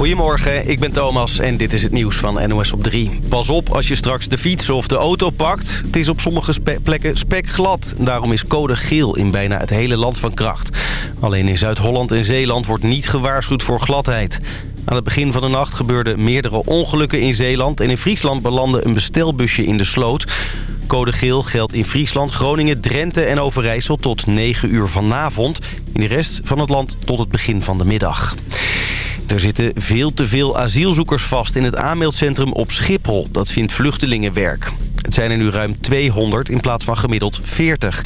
Goedemorgen, ik ben Thomas en dit is het nieuws van NOS op 3. Pas op als je straks de fiets of de auto pakt. Het is op sommige plekken spekglad. Daarom is code geel in bijna het hele land van kracht. Alleen in Zuid-Holland en Zeeland wordt niet gewaarschuwd voor gladheid. Aan het begin van de nacht gebeurden meerdere ongelukken in Zeeland... en in Friesland belandde een bestelbusje in de sloot. Code geel geldt in Friesland, Groningen, Drenthe en Overijssel tot 9 uur vanavond. In de rest van het land tot het begin van de middag. Er zitten veel te veel asielzoekers vast in het aanmeldcentrum op Schiphol. Dat vindt vluchtelingenwerk. Het zijn er nu ruim 200 in plaats van gemiddeld 40.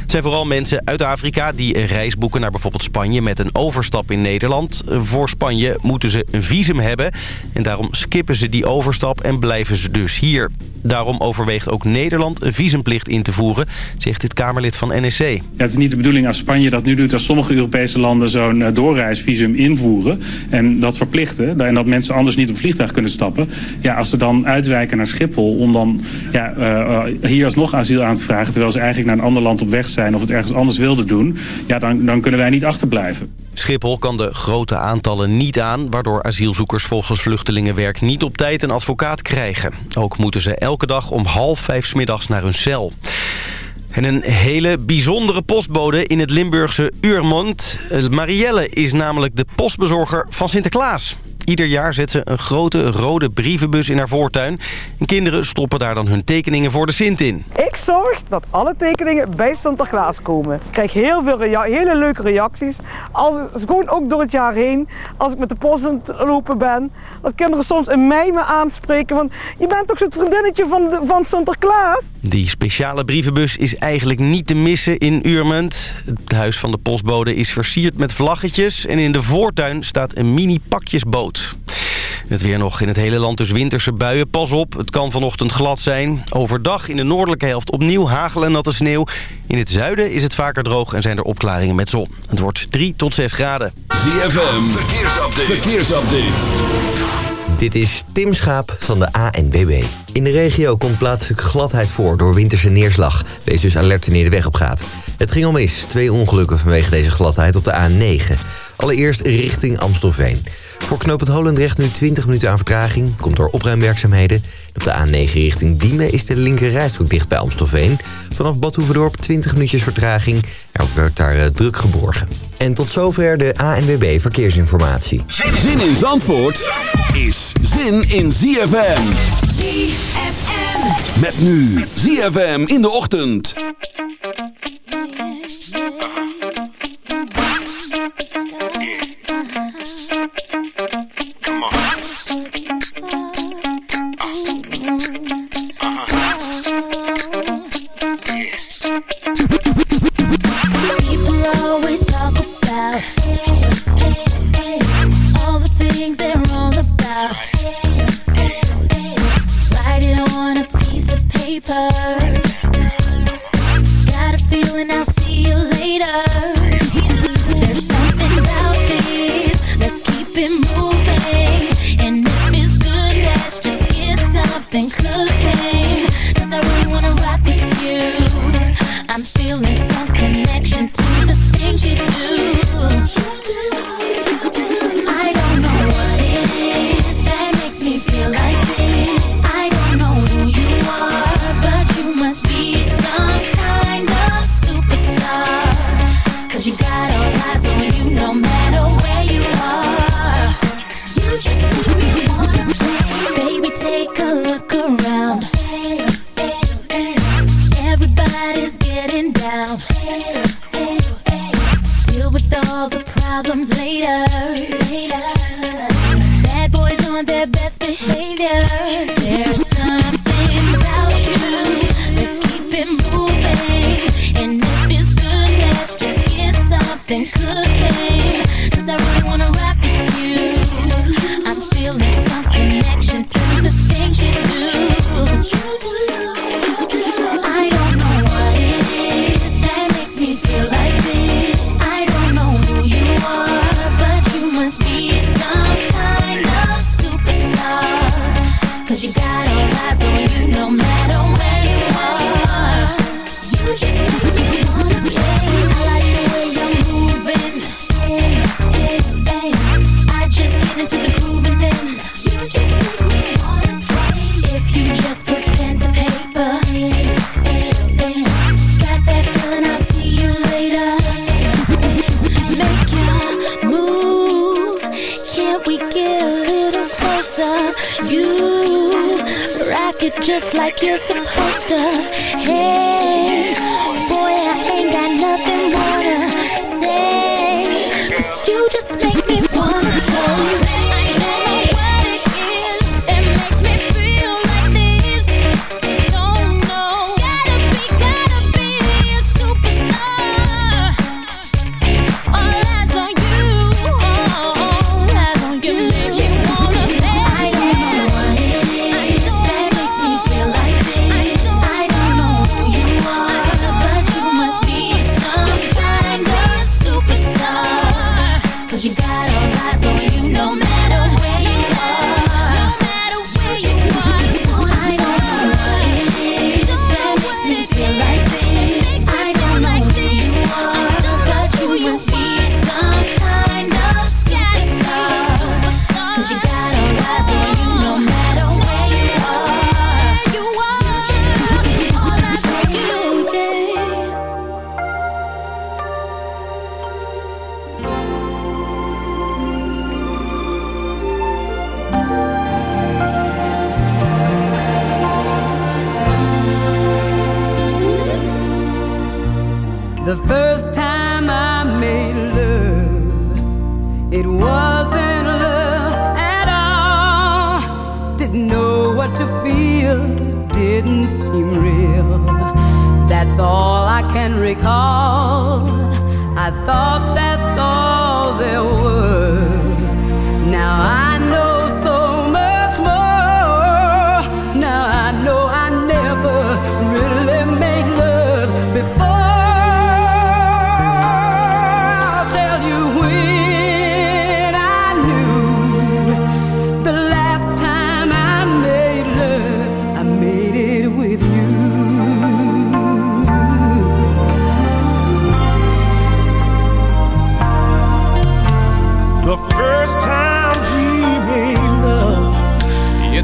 Het zijn vooral mensen uit Afrika die een reis boeken naar bijvoorbeeld Spanje... met een overstap in Nederland. Voor Spanje moeten ze een visum hebben. En daarom skippen ze die overstap en blijven ze dus hier. Daarom overweegt ook Nederland een visumplicht in te voeren, zegt dit Kamerlid van NSC. Ja, het is niet de bedoeling als Spanje dat nu doet, als sommige Europese landen zo'n eh, doorreisvisum invoeren en dat verplichten en dat mensen anders niet op vliegtuig kunnen stappen. Ja, als ze dan uitwijken naar Schiphol om dan ja, uh, hier alsnog asiel aan te vragen, terwijl ze eigenlijk naar een ander land op weg zijn of het ergens anders wilden doen, ja, dan, dan kunnen wij niet achterblijven. Schiphol kan de grote aantallen niet aan... waardoor asielzoekers volgens Vluchtelingenwerk niet op tijd een advocaat krijgen. Ook moeten ze elke dag om half vijf smiddags naar hun cel. En een hele bijzondere postbode in het Limburgse Uurmond. Marielle is namelijk de postbezorger van Sinterklaas. Ieder jaar zet ze een grote rode brievenbus in haar voortuin. En kinderen stoppen daar dan hun tekeningen voor de Sint in. Ik zorg dat alle tekeningen bij Sinterklaas komen. Ik krijg heel veel hele leuke reacties. Als, gewoon ook door het jaar heen. Als ik met de post aan het lopen ben. Dat kinderen soms in mij me aanspreken van... Je bent toch zo'n vriendinnetje van, van Sinterklaas? Die speciale brievenbus is eigenlijk niet te missen in Uurmond. Het huis van de postbode is versierd met vlaggetjes. En in de voortuin staat een mini pakjesboot. Het weer nog in het hele land dus winterse buien. Pas op, het kan vanochtend glad zijn. Overdag in de noordelijke helft opnieuw hagel en natte sneeuw. In het zuiden is het vaker droog en zijn er opklaringen met zon. Het wordt 3 tot 6 graden. ZFM, verkeersupdate. verkeersupdate. Dit is Tim Schaap van de ANWB. In de regio komt plaatselijk gladheid voor door winterse neerslag. Wees dus alert wanneer de weg op gaat. Het ging al mis. Twee ongelukken vanwege deze gladheid op de A9. Allereerst richting Amstelveen. Voor knooppunt Holendrecht nu 20 minuten aan vertraging. Komt door opruimwerkzaamheden. Op de A9 richting Diemen is de linker rijstrook dicht bij Amstelveen. Vanaf Bad 20 minuutjes vertraging. Er wordt daar uh, druk geborgen. En tot zover de ANWB Verkeersinformatie. Zin in Zandvoort is zin in ZFM. ZFM. Met nu ZFM in de ochtend. deeper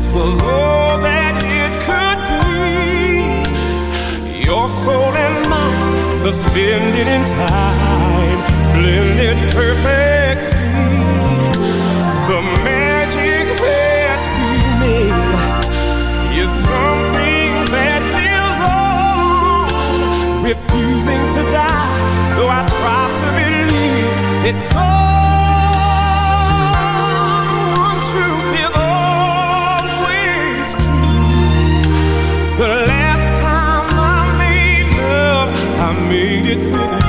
It was all that it could be. Your soul and mine, suspended in time, blended perfectly. The magic that we made is something that lives on, refusing to die. Though I try to believe it's gone. it with you.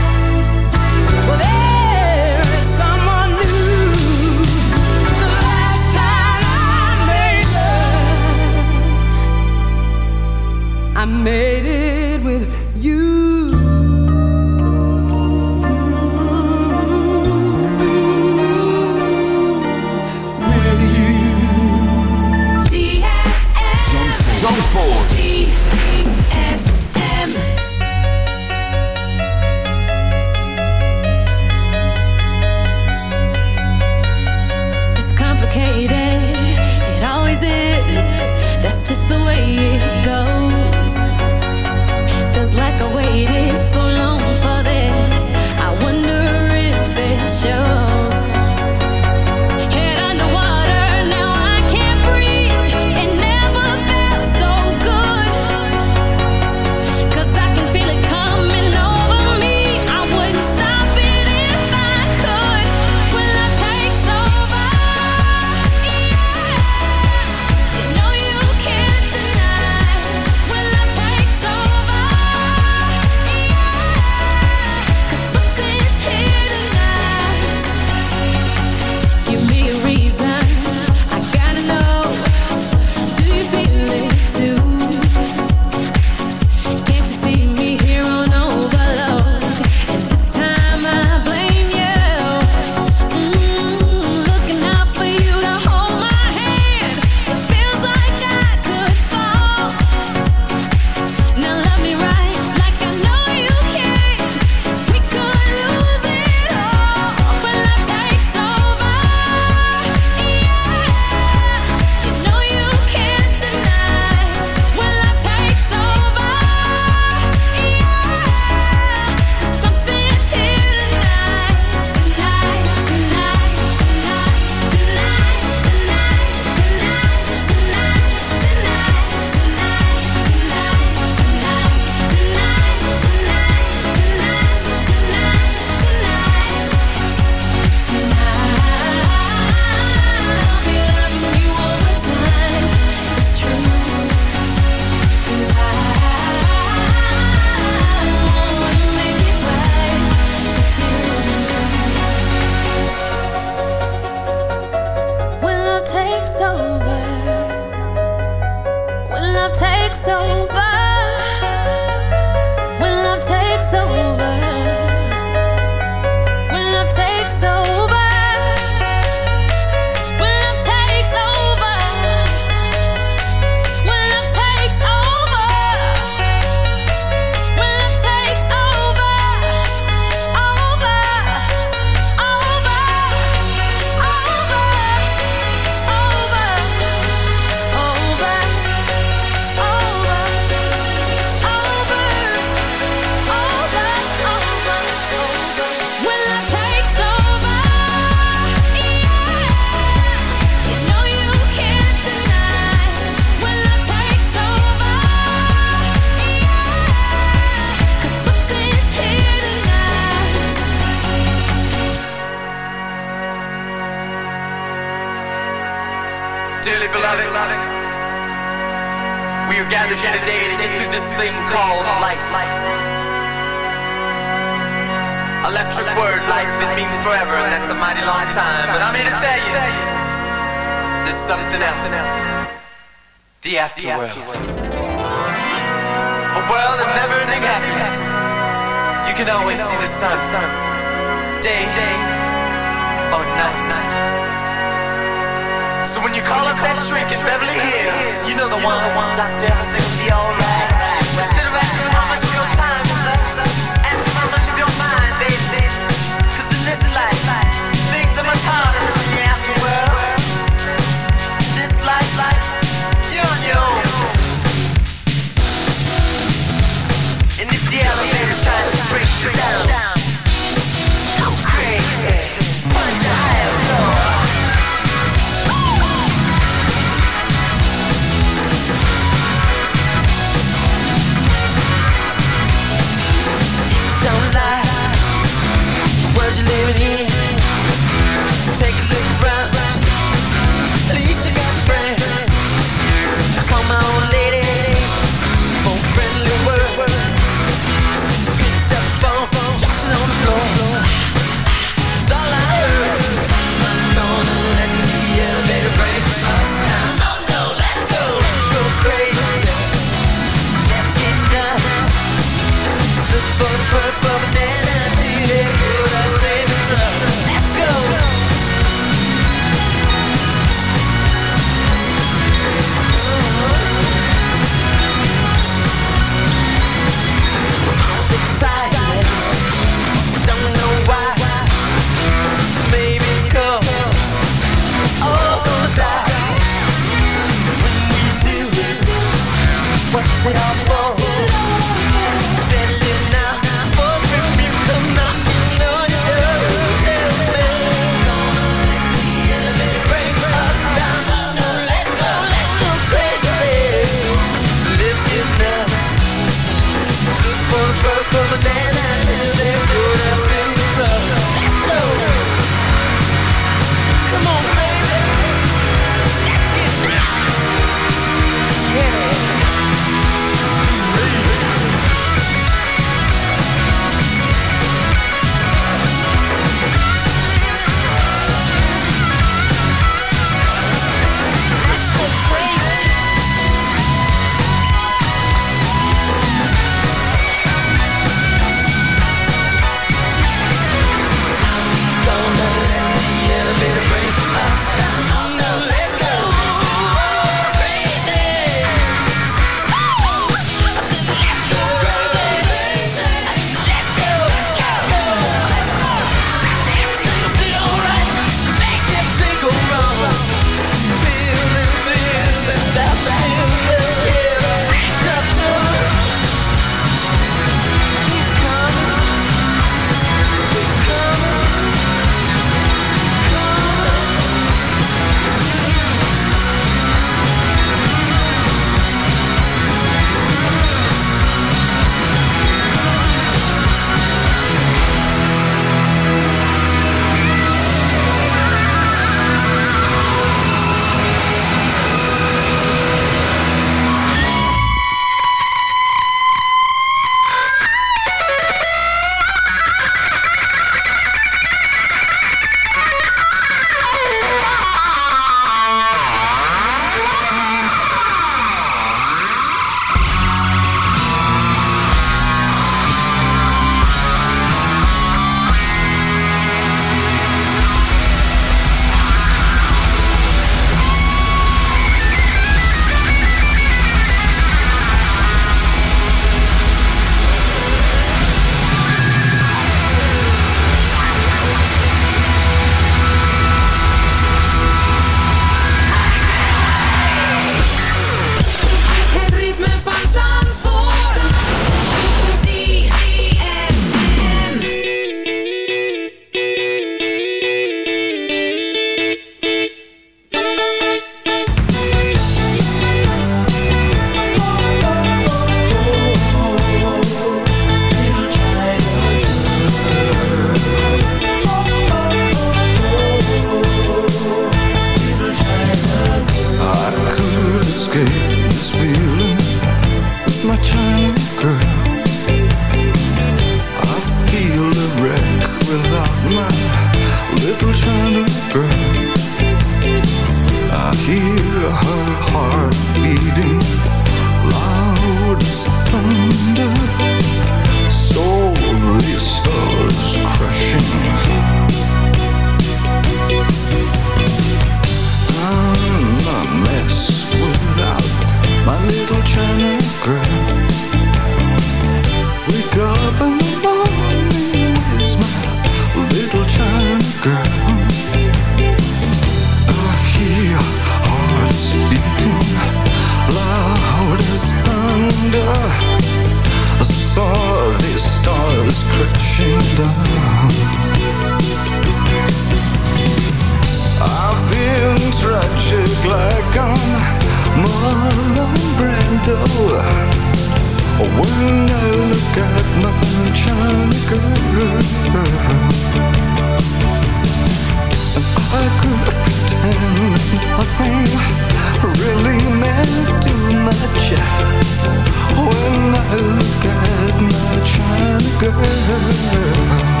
Girl.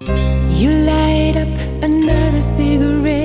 You light up another cigarette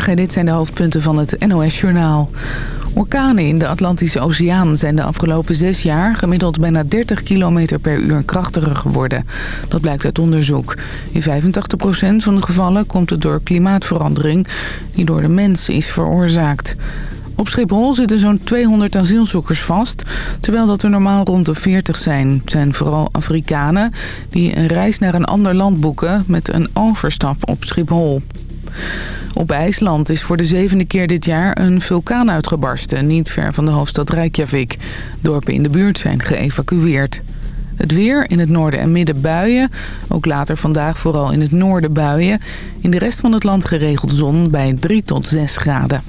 Dit zijn de hoofdpunten van het NOS-journaal. Orkanen in de Atlantische Oceaan zijn de afgelopen zes jaar gemiddeld bijna 30 km per uur krachtiger geworden. Dat blijkt uit onderzoek. In 85% van de gevallen komt het door klimaatverandering die door de mens is veroorzaakt. Op Schiphol zitten zo'n 200 asielzoekers vast, terwijl dat er normaal rond de 40 zijn. Het zijn vooral Afrikanen die een reis naar een ander land boeken met een overstap op Schiphol. Op IJsland is voor de zevende keer dit jaar een vulkaan uitgebarsten, niet ver van de hoofdstad Reykjavik. Dorpen in de buurt zijn geëvacueerd. Het weer in het noorden en midden buien. Ook later vandaag vooral in het noorden buien. In de rest van het land geregeld zon bij 3 tot 6 graden.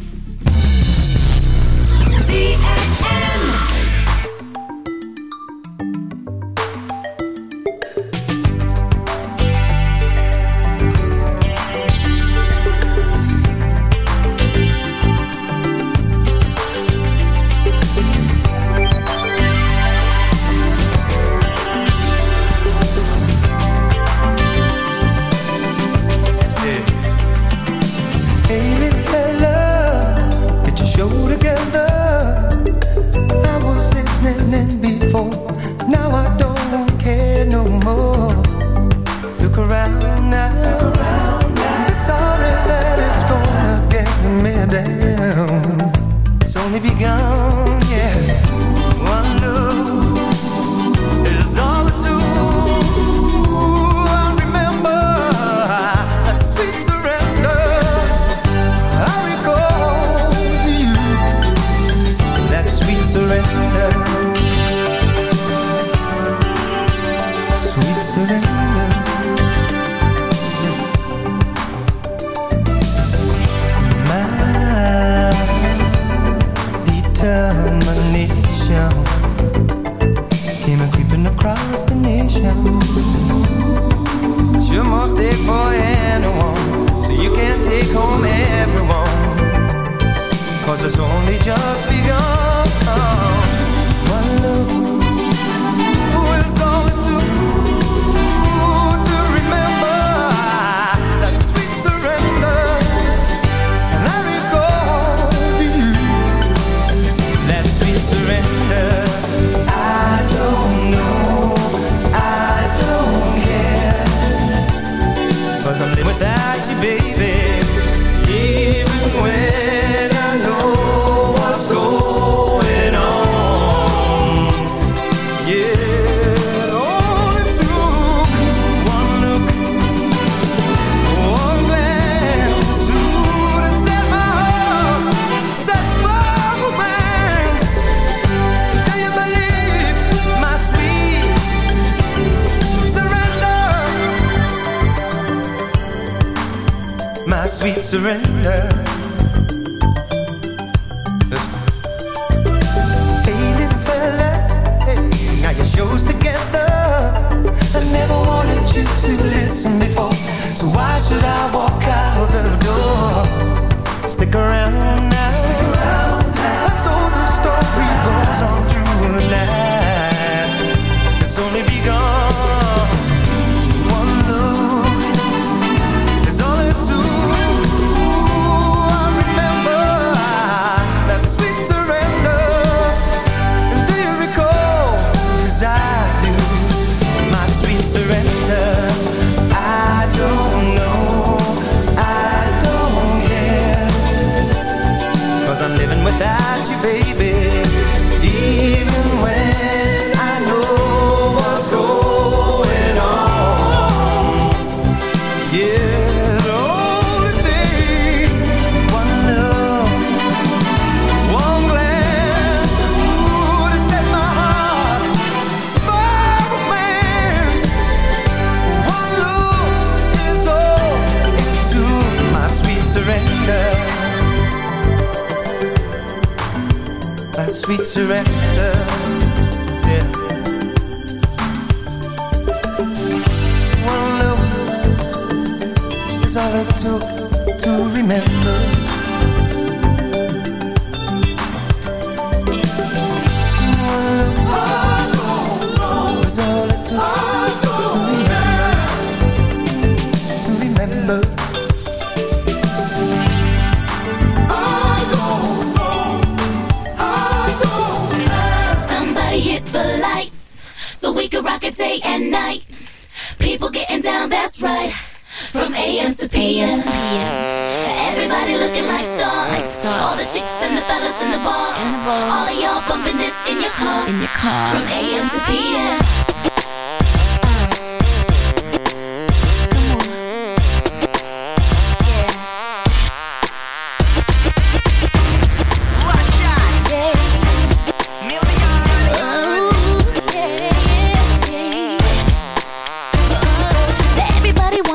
It's only just begun.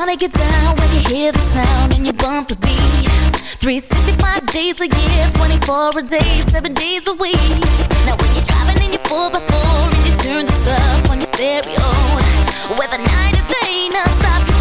wanna get down when you hear the sound and you bump the beat 365 days a year, 24 a day, 7 days a week. Now when you're driving in your 4x4 and you turn this up on your stereo With a 9 to 8, non-stop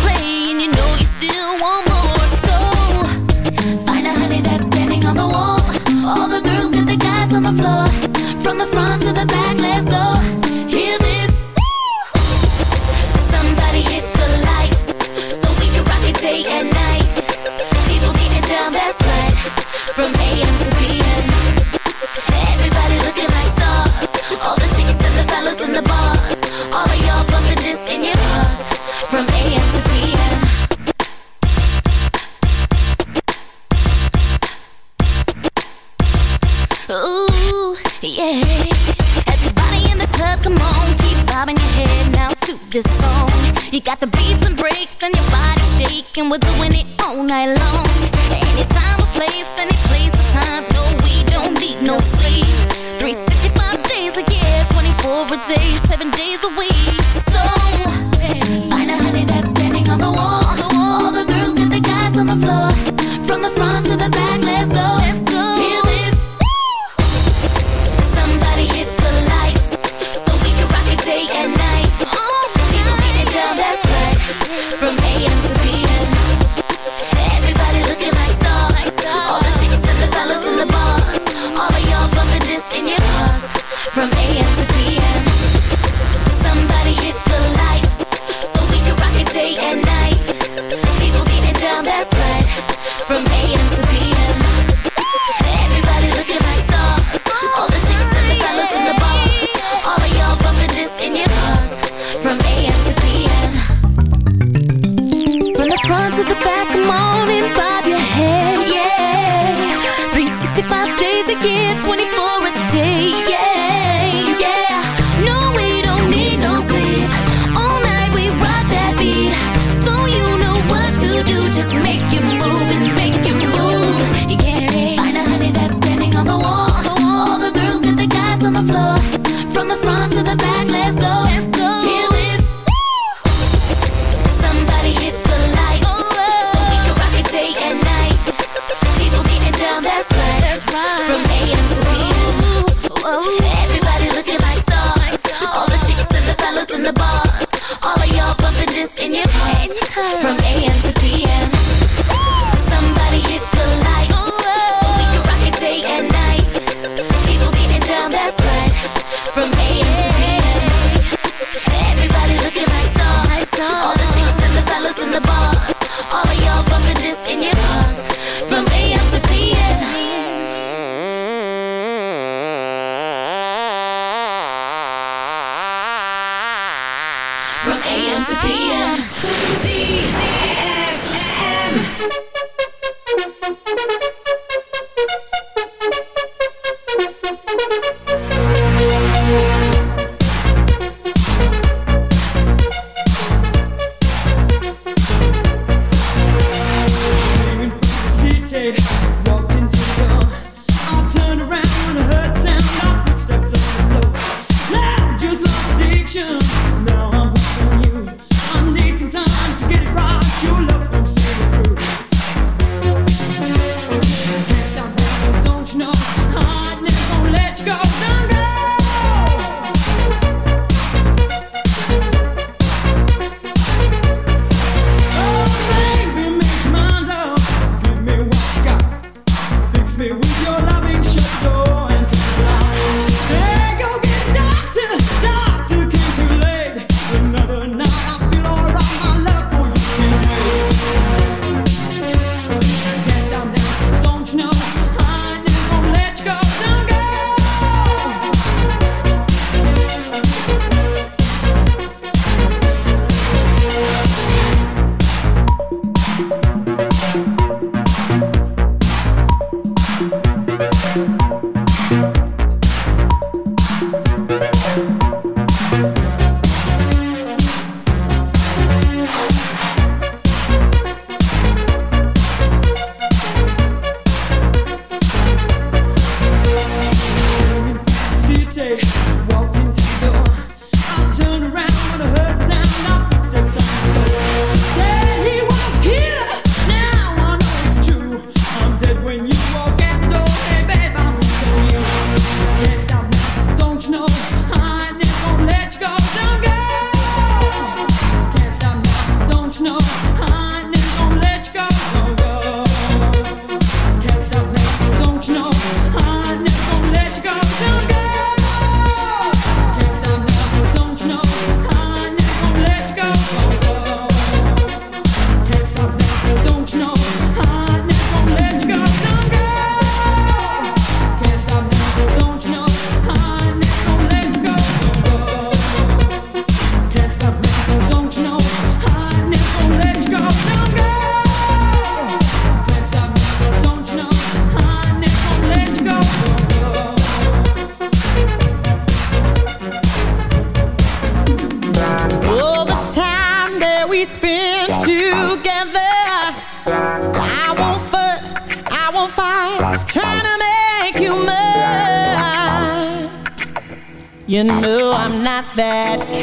that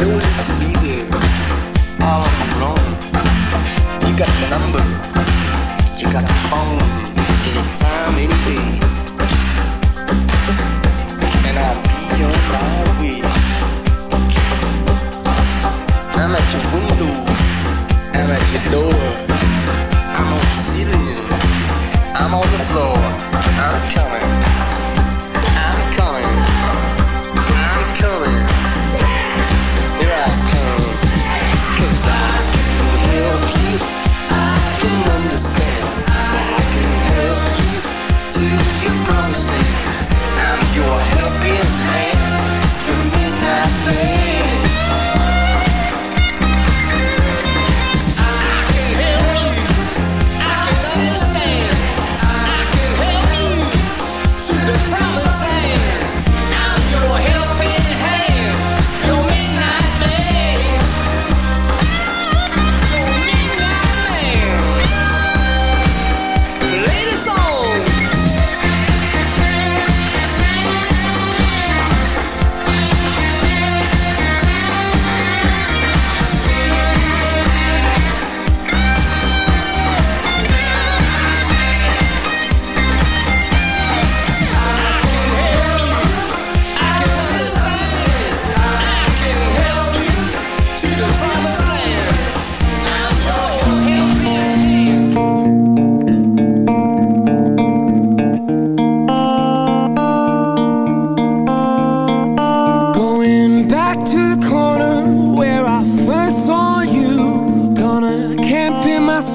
ability to be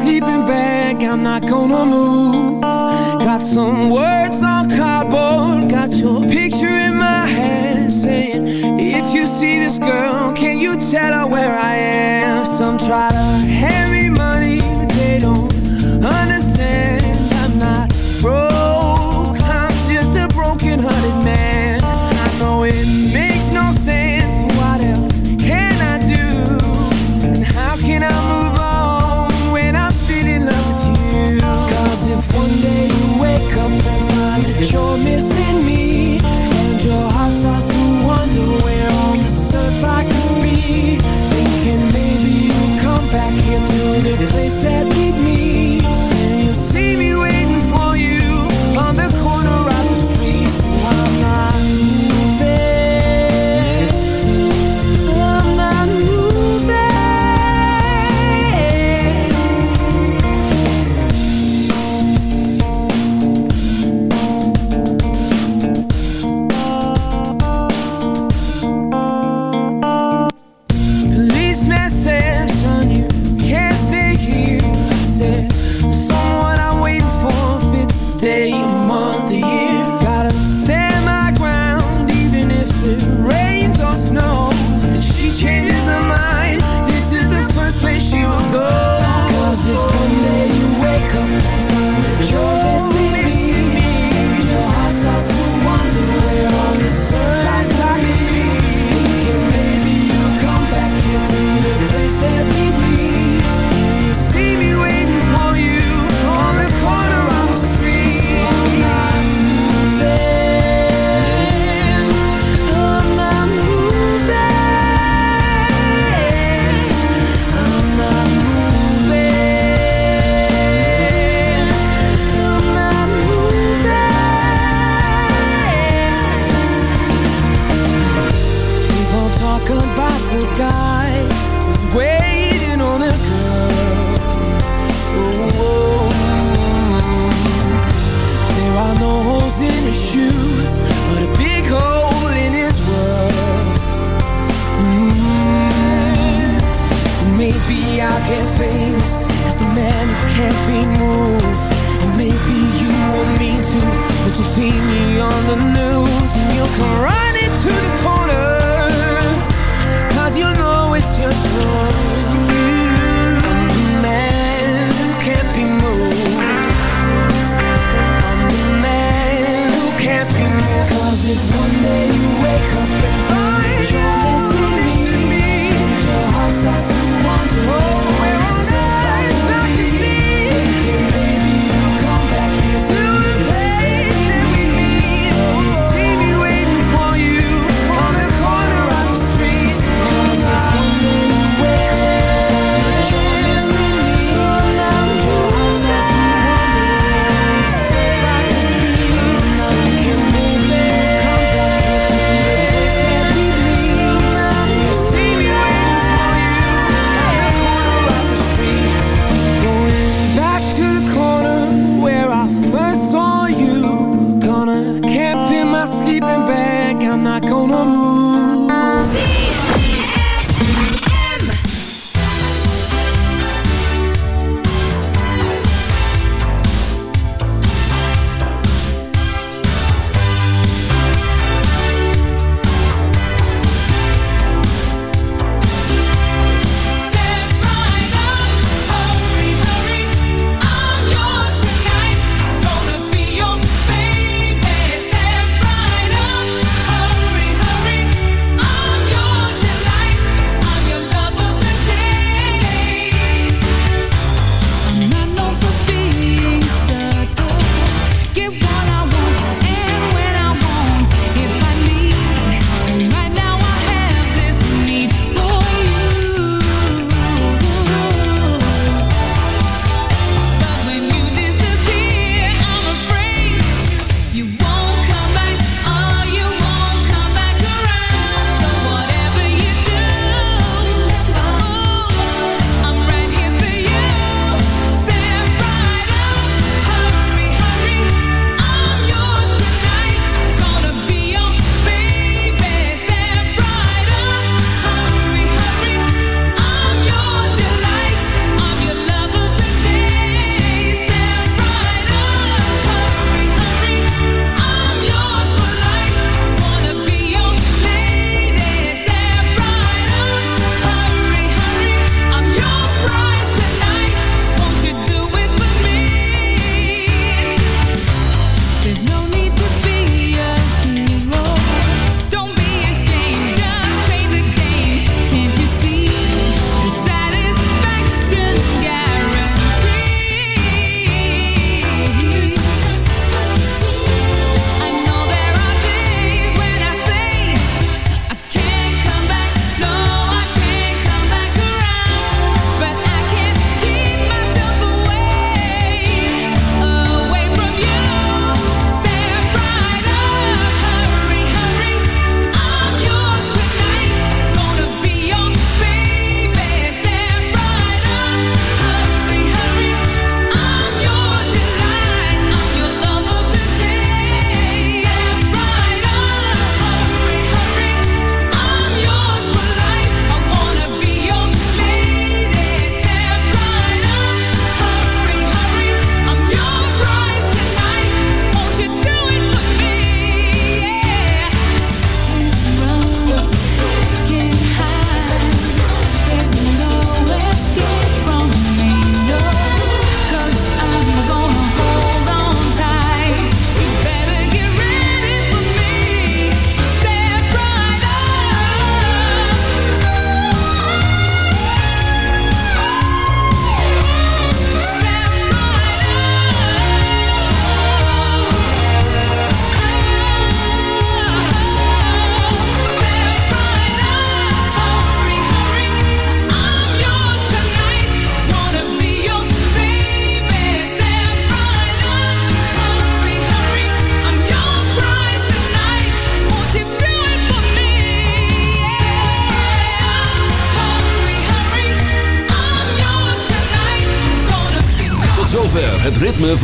sleeping bag, I'm not gonna move Got some words on cardboard, got your picture in my hand Saying, if you see this girl, can you tell her where I am? Some try to hand me money, but they don't understand place that we